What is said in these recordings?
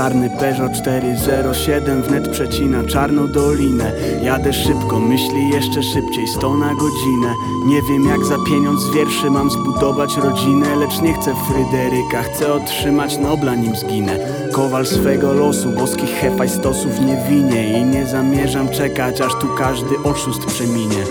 Czarny Peugeot 407 wnet przecina czarną dolinę. Jadę szybko, myśli jeszcze szybciej, 100 na godzinę. Nie wiem jak za pieniądz wierszy mam zbudować rodzinę Lecz nie chcę Fryderyka, chcę otrzymać Nobla nim zginę. Kowal swego losu, boskich hefajstosów nie winie I nie zamierzam czekać, aż tu każdy oszust przeminie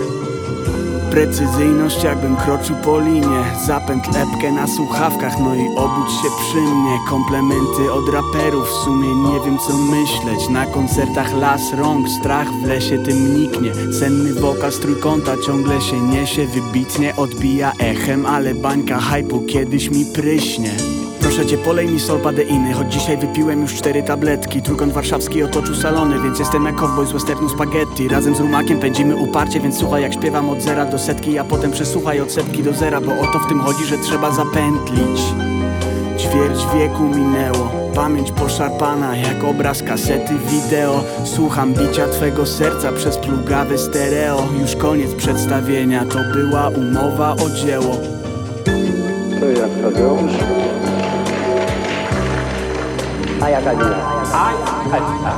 Precyzyjność jakbym kroczył po linie. Zapęd lepkę na słuchawkach No i obudź się przy mnie. Komplementy od raperów W sumie nie wiem co myśleć. Na koncertach las rąk Strach w lesie tym niknie. Senny wokal z trójkąta Ciągle się niesie. Wybitnie odbija echem Ale bańka hypu kiedyś mi pryśnie Proszę cię, polej mi sol padeiny Choć dzisiaj wypiłem już cztery tabletki. Trójkąt warszawski otoczył salony Więc jestem jak cowboy z westernu spaghetti. Razem z rumakiem pędzimy uparcie Więc słuchaj jak śpiewam od zera do setki A potem przesłuchaj od setki do zera Bo o to w tym chodzi, że trzeba zapętlić. Ćwierć wieku minęło Pamięć poszarpana jak obraz kasety wideo. Słucham bicia twego serca przez plugawe stereo. Już koniec przedstawienia To była umowa o dzieło. To jak Tadeusz? 介紹下。啊，係啊。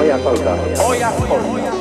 Oh yeah, oh yeah, oh yeah.